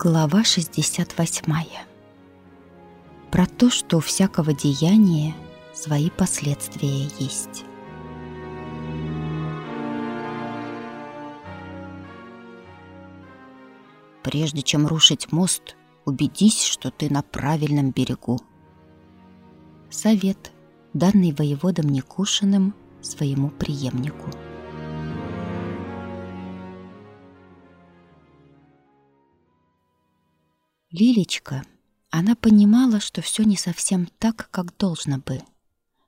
Глава 68. Про то, что у всякого деяния свои последствия есть. Прежде чем рушить мост, убедись, что ты на правильном берегу. Совет, данный воеводом Никушиным своему преемнику. Лилечка, она понимала, что все не совсем так, как должно бы,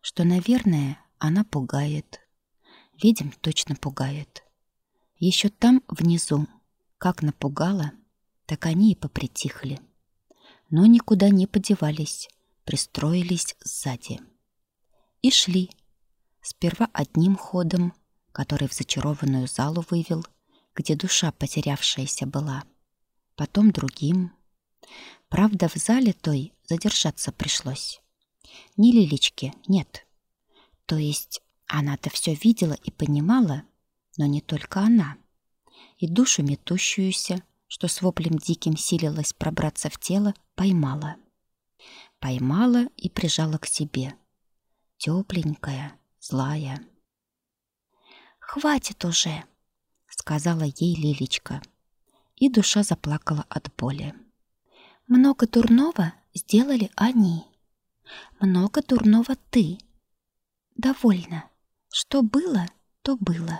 что, наверное, она пугает. Ведьм точно пугает. Еще там, внизу, как напугала, так они и попритихли. Но никуда не подевались, пристроились сзади. И шли. Сперва одним ходом, который в зачарованную залу вывел, где душа потерявшаяся была. Потом другим — Правда, в зале той задержаться пришлось. Ни Лилечки нет. То есть она-то все видела и понимала, но не только она. И душу метущуюся, что с воплем диким силилась пробраться в тело, поймала. Поймала и прижала к себе. Тепленькая, злая. «Хватит уже!» — сказала ей Лилечка. И душа заплакала от боли. Много дурного сделали они. Много дурного ты. Довольно. Что было, то было.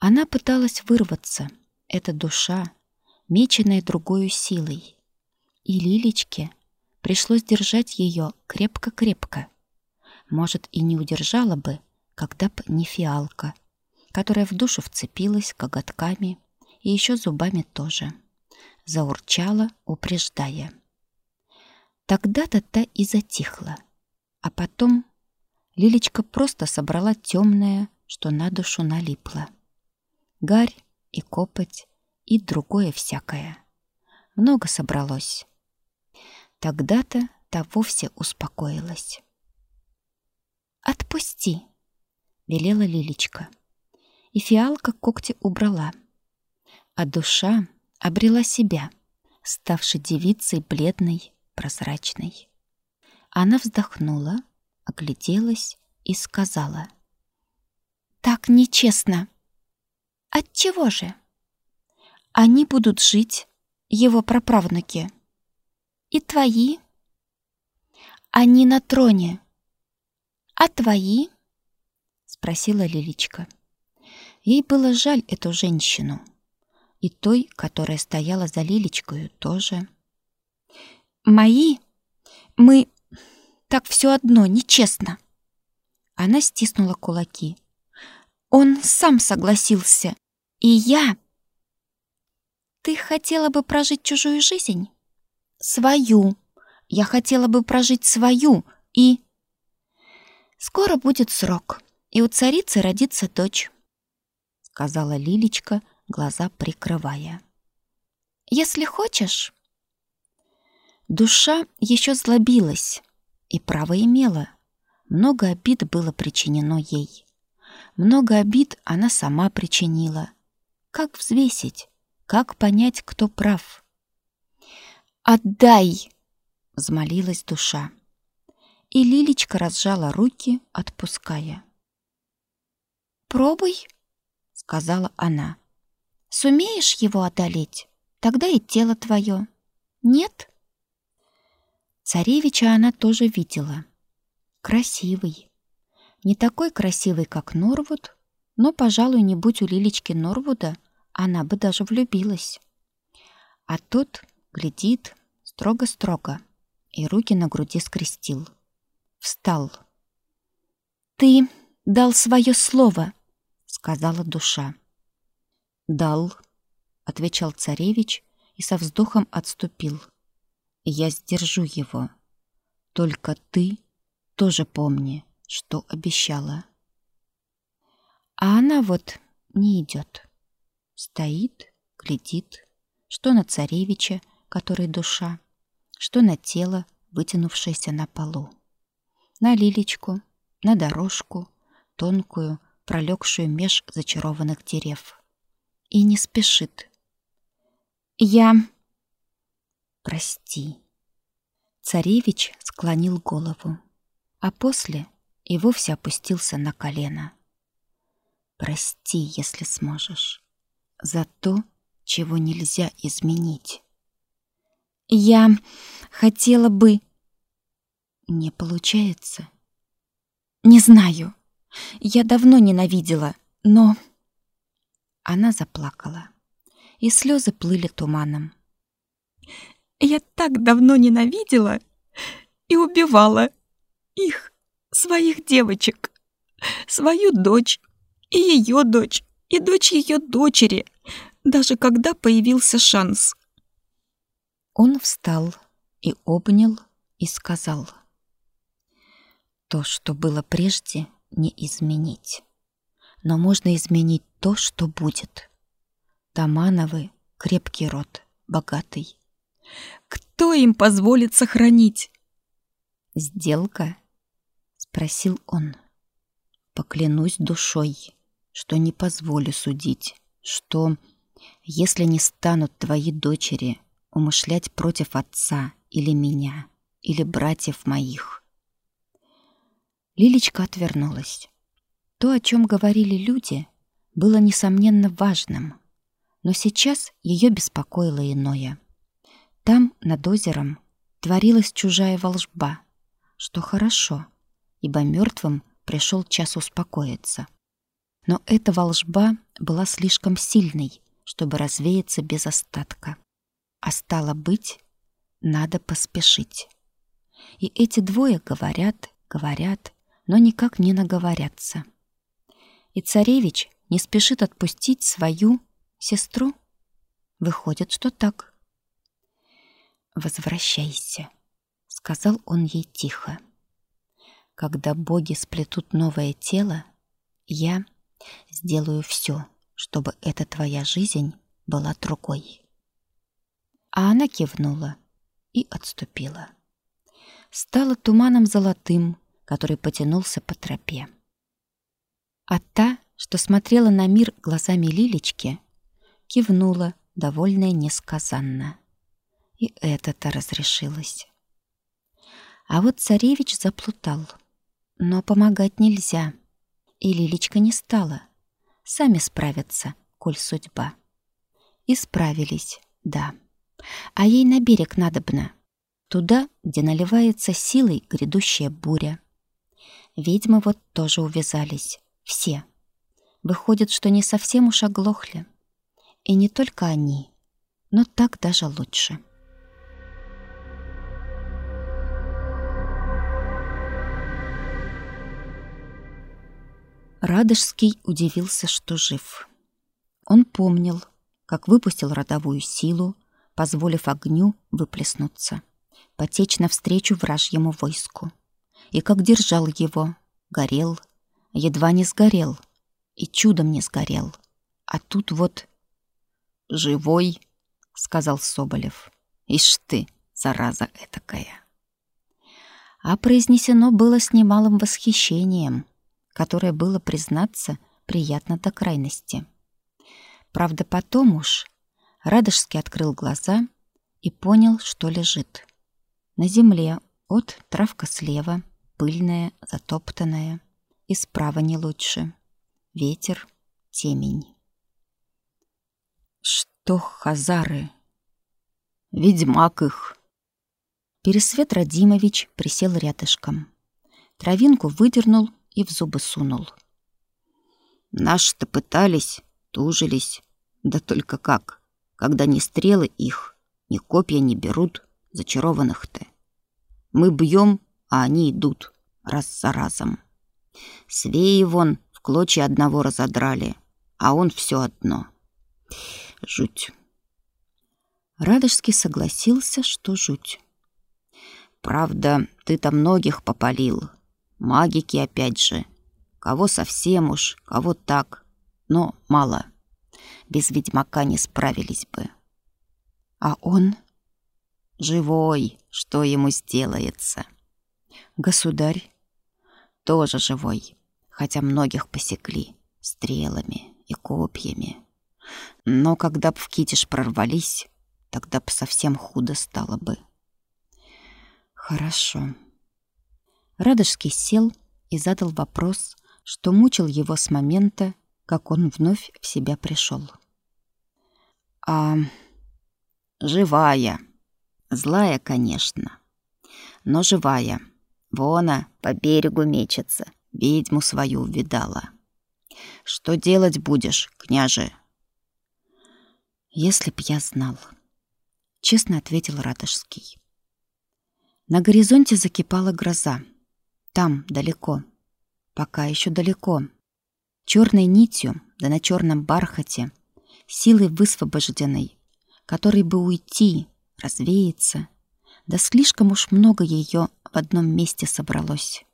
Она пыталась вырваться, эта душа, меченная другой силой. И Лилечке пришлось держать ее крепко-крепко. Может, и не удержала бы, когда б не фиалка, которая в душу вцепилась коготками и еще зубами тоже заурчала, упреждая. Тогда-то та и затихла. А потом Лилечка просто собрала темное, что на душу налипло. Гарь и копоть и другое всякое. Много собралось. Тогда-то та вовсе успокоилась. «Отпусти!» — велела Лилечка. И фиалка когти убрала. А душа обрела себя, ставшей девицей бледной, прозрачной. Она вздохнула, огляделась и сказала. «Так нечестно. Отчего же? Они будут жить, его праправнуки. И твои? Они на троне. А твои?» Спросила Лиличка. Ей было жаль эту женщину и той, которая стояла за Лилечкою, тоже. «Мои? Мы... Так все одно, нечестно!» Она стиснула кулаки. «Он сам согласился, и я...» «Ты хотела бы прожить чужую жизнь?» «Свою. Я хотела бы прожить свою, и...» «Скоро будет срок, и у царицы родится дочь», — сказала Лилечка, глаза прикрывая. «Если хочешь...» Душа еще злобилась и право имела. Много обид было причинено ей. Много обид она сама причинила. Как взвесить? Как понять, кто прав? «Отдай!» — взмолилась душа. И Лилечка разжала руки, отпуская. «Пробуй», — сказала она. Сумеешь его одолеть, тогда и тело твое. Нет? Царевича она тоже видела. Красивый. Не такой красивый, как Норвуд, но, пожалуй, не будь у Лилечки Норвуда, она бы даже влюбилась. А тот глядит строго-строго и руки на груди скрестил. Встал. «Ты дал свое слово», — сказала душа. «Дал», — отвечал царевич и со вздохом отступил. «Я сдержу его. Только ты тоже помни, что обещала». А она вот не идет. Стоит, глядит, что на царевича, который душа, что на тело, вытянувшееся на полу, на лилечку, на дорожку, тонкую, пролегшую меж зачарованных дерев и не спешит. Я... Прости. Царевич склонил голову, а после и вовсе опустился на колено. Прости, если сможешь, за то, чего нельзя изменить. Я хотела бы... Не получается. Не знаю. Я давно ненавидела, но... Она заплакала, и слезы плыли туманом. Я так давно ненавидела и убивала их, своих девочек, свою дочь и ее дочь, и дочь ее дочери, даже когда появился шанс. Он встал и обнял и сказал: "То, что было прежде, не изменить, но можно изменить то, что будет. Тамановы крепкий род, богатый. Кто им позволит сохранить? Сделка? спросил он. Поклянусь душой, что не позволю судить, что если не станут твои дочери умышлять против отца или меня, или братьев моих. Лилечка отвернулась. То, о чем говорили люди, было несомненно важным, но сейчас ее беспокоило иное. Там, над озером, творилась чужая волжба, что хорошо, ибо мертвым пришел час успокоиться. Но эта волжба была слишком сильной, чтобы развеяться без остатка. А стало быть, надо поспешить. И эти двое говорят, говорят, но никак не наговорятся. И царевич не спешит отпустить свою сестру. Выходит, что так. «Возвращайся», — сказал он ей тихо. «Когда боги сплетут новое тело, я сделаю все, чтобы эта твоя жизнь была другой». А она кивнула и отступила. Стала туманом золотым, который потянулся по тропе. А та, что смотрела на мир глазами Лилечки, кивнула, довольная несказанно и это-то разрешилось. А вот царевич заплутал. Но помогать нельзя. И Лилечка не стала. Сами справятся, коль судьба. И справились, да. А ей на берег надобно. Туда, где наливается силой грядущая буря. Ведьмы вот тоже увязались. Все. Выходит, что не совсем уж оглохли. И не только они, но так даже лучше. Радожский удивился, что жив. Он помнил, как выпустил родовую силу, позволив огню выплеснуться, потечь навстречу вражьему войску. И как держал его, горел, едва не сгорел, и чудом не сгорел. А тут вот... «Живой», — сказал Соболев. «Ишь ты, зараза этакая». А произнесено было с немалым восхищением — которое было, признаться, приятно до крайности. Правда, потом уж Радожский открыл глаза и понял, что лежит. На земле от травка слева, пыльная, затоптанная, и справа не лучше. Ветер, темень. Что хазары? Ведьмак их. Пересвет Радимович присел рядышком. Травинку выдернул и в зубы сунул. Наши-то пытались, тужились. Да только как, когда ни стрелы их, ни копья не берут, зачарованных-то. Мы бьем, а они идут, раз за разом. Свеи вон клочья одного разодрали, а он все одно. Жуть. Радожский согласился, что жуть. Правда, ты-то многих попалил, Магики опять же. Кого совсем уж, кого так. Но мало. Без ведьмака не справились бы. А он? Живой, что ему сделается? Государь? Тоже живой, хотя многих посекли стрелами и копьями. Но когда б в китиш прорвались, тогда бы совсем худо стало бы. Хорошо. Радожский сел и задал вопрос, что мучил его с момента, как он вновь в себя пришел. А живая. Злая, конечно, но живая. Вона по берегу мечется, ведьму свою увидала. Что делать будешь, княже? Если б я знал, честно ответил Радожский. На горизонте закипала гроза. Там, далеко. Пока еще далеко. Черной нитью, да на черном бархате, силой высвобожденной, которой бы уйти, развеяться, да слишком уж много ее в одном месте собралось.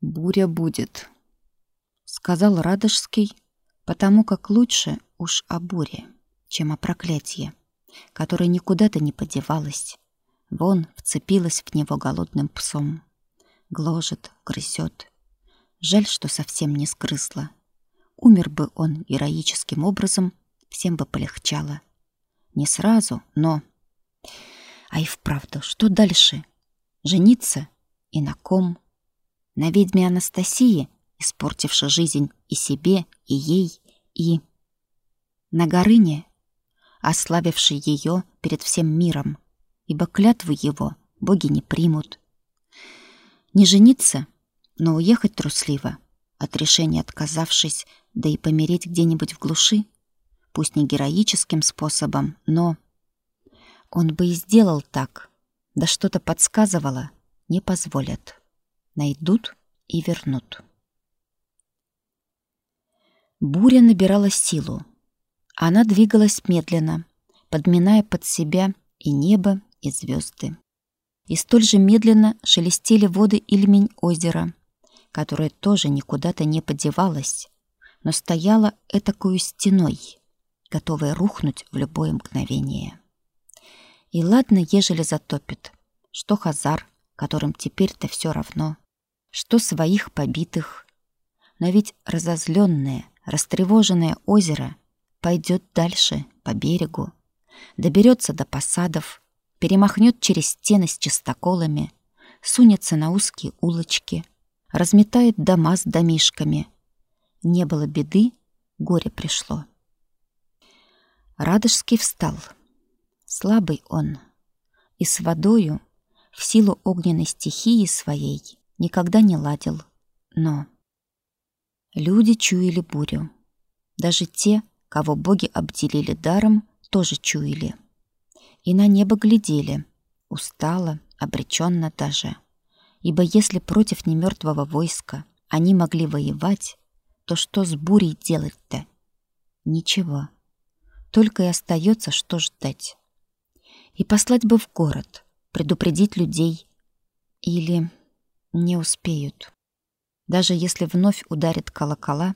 «Буря будет», — сказал Радожский, потому как лучше уж о буре, чем о проклятии, которое никуда-то не подевалось. Вон вцепилась в него голодным псом. Гложет, грызет. Жаль, что совсем не сгрызла. Умер бы он героическим образом, всем бы полегчало. Не сразу, но... А и вправду, что дальше? Жениться? И на ком? На ведьме Анастасии, испортившей жизнь и себе, и ей, и... На Горыне, ославившей ее перед всем миром, ибо клятвы его боги не примут. Не жениться, но уехать трусливо, от решения отказавшись, да и помереть где-нибудь в глуши, пусть не героическим способом, но... Он бы и сделал так. Да что-то подсказывало, не позволят. Найдут и вернут. Буря набирала силу. Она двигалась медленно, подминая под себя и небо, и звезды. И столь же медленно шелестели воды Ильмень озера, которое тоже никуда-то не подевалось, но стояло этакую стеной, готовая рухнуть в любое мгновение. И ладно, ежели затопит. Что Хазар, которым теперь-то все равно. Что своих побитых. Но ведь разозленное, растревоженное озеро пойдет дальше, по берегу. Доберется до посадов, перемахнет через стены с чистоколами, сунется на узкие улочки, разметает дома с домишками. Не было беды, горе пришло. Радожский встал — Слабый он. И с водою, в силу огненной стихии своей, никогда не ладил. Но люди чуяли бурю. Даже те, кого боги обделили даром, тоже чуяли. И на небо глядели, устало, обреченно даже. Ибо если против немертвого войска они могли воевать, то что с бурей делать-то? Ничего. Только и остается, что ждать. И послать бы в город, предупредить людей. Или не успеют. Даже если вновь ударит колокола,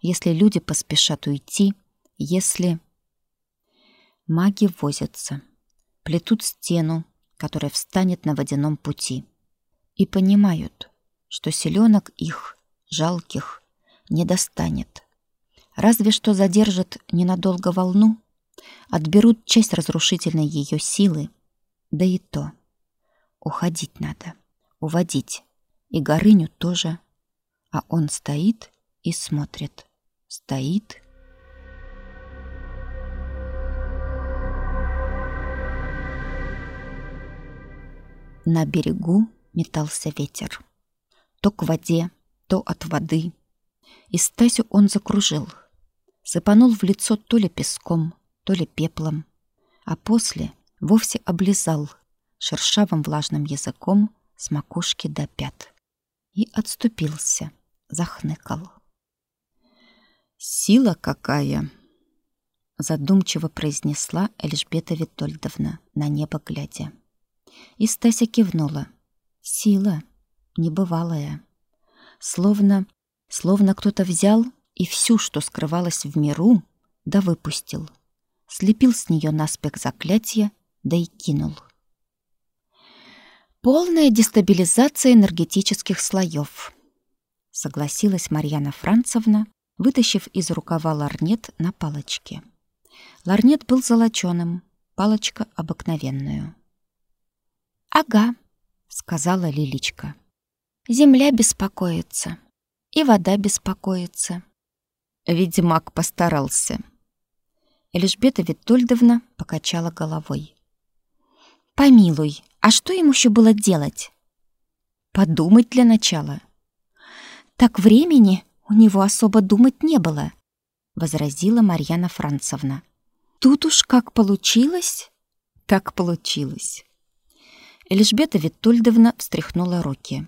если люди поспешат уйти, если... Маги возятся, плетут стену, которая встанет на водяном пути, и понимают, что селенок их, жалких, не достанет. Разве что задержат ненадолго волну, отберут часть разрушительной ее силы, да и то. Уходить надо, уводить, и Горыню тоже. А он стоит и смотрит, стоит На берегу метался ветер. То к воде, то от воды. И Стасю он закружил. Сыпанул в лицо то ли песком, то ли пеплом, а после вовсе облизал шершавым влажным языком с макушки до пят и отступился, захныкал. «Сила какая!» задумчиво произнесла Эльжбета Витольдовна, на небо глядя. И Стася кивнула. «Сила небывалая. Словно, словно кто-то взял и всю, что скрывалось в миру, да выпустил» слепил с нее наспех заклятие, да и кинул. Полная дестабилизация энергетических слоев, согласилась Марьяна Францевна, вытащив из рукава ларнет на палочке. Ларнет был золоченым, палочка обыкновенную. «Ага», — сказала Лиличка. «Земля беспокоится, и вода беспокоится». Ведьмак постарался. Эльжбета Витольдовна покачала головой. «Помилуй, а что ему еще было делать?» «Подумать для начала». «Так времени у него особо думать не было», — возразила Марьяна Францевна. «Тут уж как получилось, так получилось». Эльжбета Витольдовна встряхнула руки.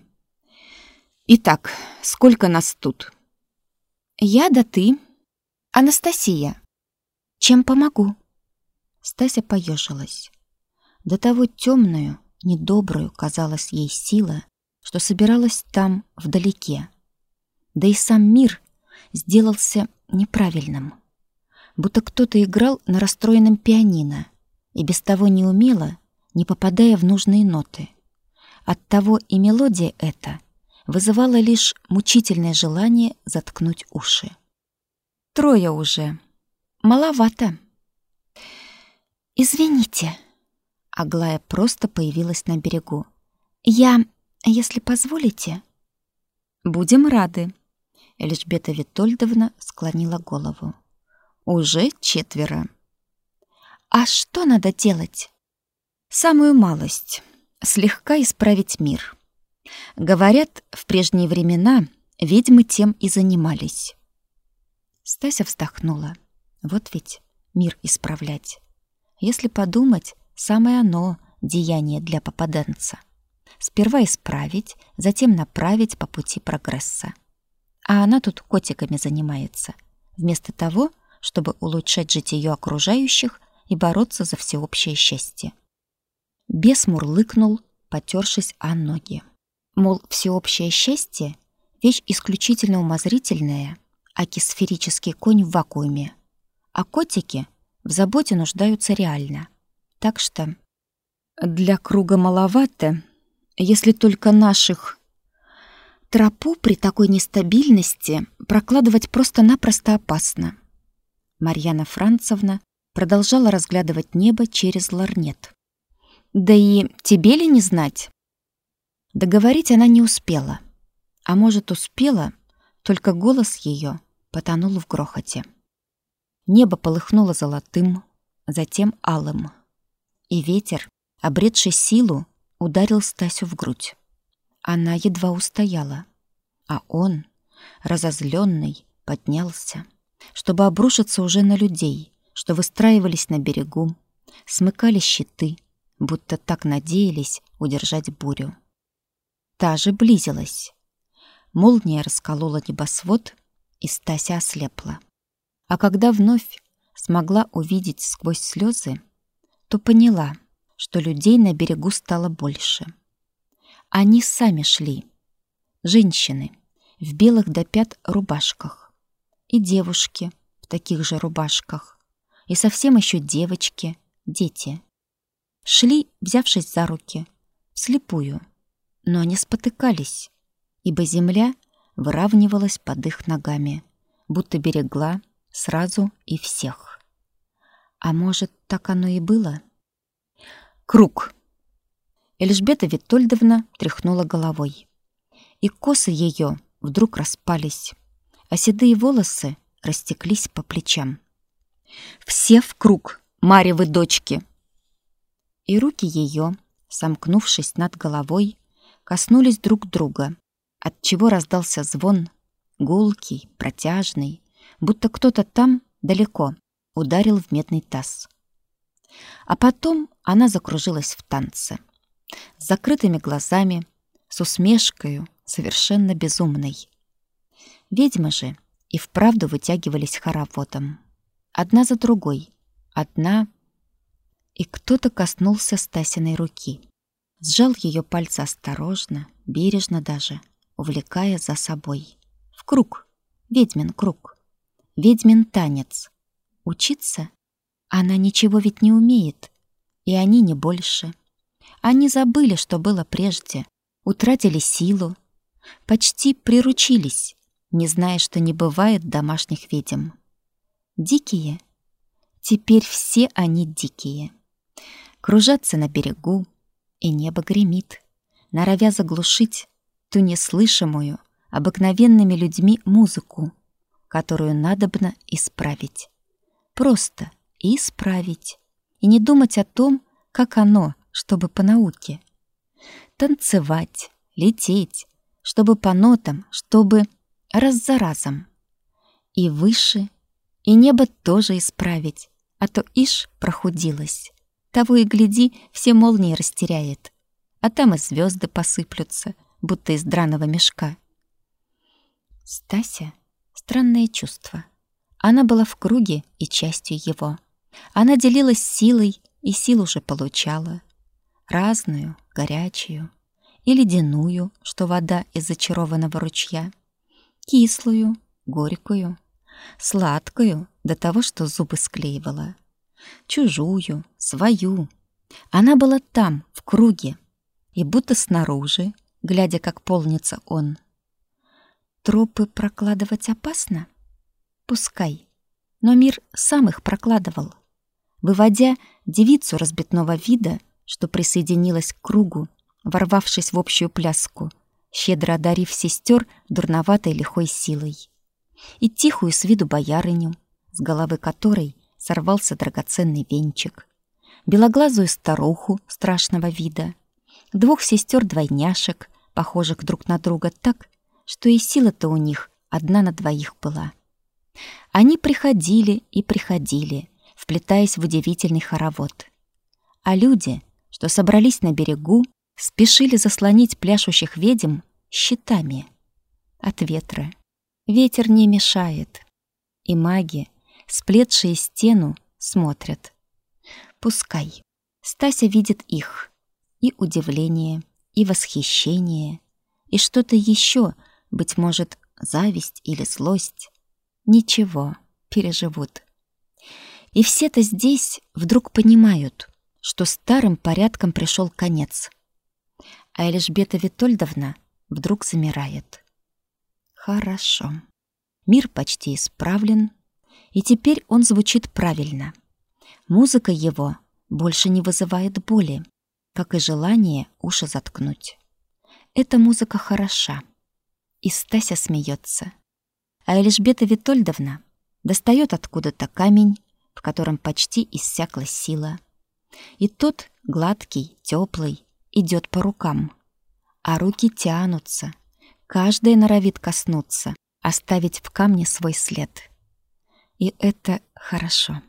«Итак, сколько нас тут?» «Я да ты. Анастасия. Чем помогу?» Стася поежилась. До того темную, недобрую казалась ей сила, что собиралась там, вдалеке. Да и сам мир сделался неправильным. Будто кто-то играл на расстроенном пианино и без того не умело, не попадая в нужные ноты. Оттого и мелодия эта вызывала лишь мучительное желание заткнуть уши. Трое уже. Маловато. Извините. Аглая просто появилась на берегу. Я, если позволите, будем рады. Эльжбета Витольдовна склонила голову. Уже четверо. А что надо делать? Самую малость слегка исправить мир. Говорят, в прежние времена ведьмы тем и занимались. Стася вздохнула. Вот ведь мир исправлять. Если подумать, самое оно деяние для попаданца. Сперва исправить, затем направить по пути прогресса. А она тут котиками занимается, вместо того, чтобы улучшать житие окружающих и бороться за всеобщее счастье. Бес мурлыкнул, потершись о ноги. Мол, всеобщее счастье — вещь исключительно умозрительная, аки сферический конь в вакууме. А котики в заботе нуждаются реально. Так что для круга маловато, если только наших... Тропу при такой нестабильности прокладывать просто-напросто опасно. Марьяна Францевна продолжала разглядывать небо через ларнет. Да и тебе ли не знать? Договорить она не успела. А может, успела, только голос ее потонул в грохоте. Небо полыхнуло золотым, затем алым. И ветер, обретший силу, ударил Стасю в грудь. Она едва устояла. А он, разозленный, поднялся, чтобы обрушиться уже на людей, что выстраивались на берегу, смыкали щиты, будто так надеялись удержать бурю. Та же близилась. Молния расколола небосвод, и Стася ослепла. А когда вновь смогла увидеть сквозь слезы, то поняла, что людей на берегу стало больше. Они сами шли. Женщины в белых до пят рубашках и девушки в таких же рубашках, и совсем еще девочки, дети — Шли, взявшись за руки, вслепую, но они спотыкались, ибо земля выравнивалась под их ногами, будто берегла сразу и всех. А может, так оно и было? Круг. Эльжбета Витольдовна тряхнула головой. И косы ее вдруг распались, а седые волосы растеклись по плечам. «Все в круг, Марьевы дочки!» и руки ее, сомкнувшись над головой, коснулись друг друга, от чего раздался звон, гулкий, протяжный, будто кто-то там, далеко, ударил в медный таз. А потом она закружилась в танце, с закрытыми глазами, с усмешкой, совершенно безумной. Ведьмы же и вправду вытягивались хороводом. Одна за другой, одна и кто-то коснулся Стасиной руки. Сжал ее пальцы осторожно, бережно даже, увлекая за собой. В круг, ведьмин круг, ведьмин танец. Учиться? Она ничего ведь не умеет, и они не больше. Они забыли, что было прежде, утратили силу, почти приручились, не зная, что не бывает домашних ведьм. Дикие, Теперь все они дикие. Кружатся на берегу, и небо гремит, норовя заглушить ту неслышимую, обыкновенными людьми музыку, которую надобно исправить. Просто исправить. И не думать о том, как оно, чтобы по науке. Танцевать, лететь, чтобы по нотам, чтобы раз за разом. И выше, и небо тоже исправить, а то ишь прохудилось. Того и гляди, все молнии растеряет, а там и звезды посыплются, будто из драного мешка. Стася — странное чувство. Она была в круге и частью его. Она делилась силой и силу уже получала. Разную, горячую и ледяную, что вода из зачарованного ручья, кислую, горькую, сладкую до того, что зубы склеивала, чужую, свою. Она была там, в круге, и будто снаружи, глядя, как полнится он — Тропы прокладывать опасно? Пускай. Но мир сам их прокладывал, выводя девицу разбитного вида, что присоединилась к кругу, ворвавшись в общую пляску, щедро одарив сестер дурноватой лихой силой. И тихую с виду боярыню, с головы которой сорвался драгоценный венчик, белоглазую старуху страшного вида, двух сестер-двойняшек, похожих друг на друга так, что и сила-то у них одна на двоих была. Они приходили и приходили, вплетаясь в удивительный хоровод. А люди, что собрались на берегу, спешили заслонить пляшущих ведьм щитами от ветра. Ветер не мешает, и маги, сплетшие стену, смотрят. Пускай. Стася видит их. И удивление, и восхищение, и что-то еще, быть может, зависть или злость. Ничего, переживут. И все-то здесь вдруг понимают, что старым порядком пришел конец. А Эльжбета Витольдовна вдруг замирает. Хорошо. Мир почти исправлен, и теперь он звучит правильно. Музыка его больше не вызывает боли, как и желание уши заткнуть. Эта музыка хороша и Стася смеется. А Эльжбета Витольдовна достает откуда-то камень, в котором почти иссякла сила. И тот, гладкий, теплый, идет по рукам. А руки тянутся, каждая норовит коснуться, оставить в камне свой след. И это хорошо.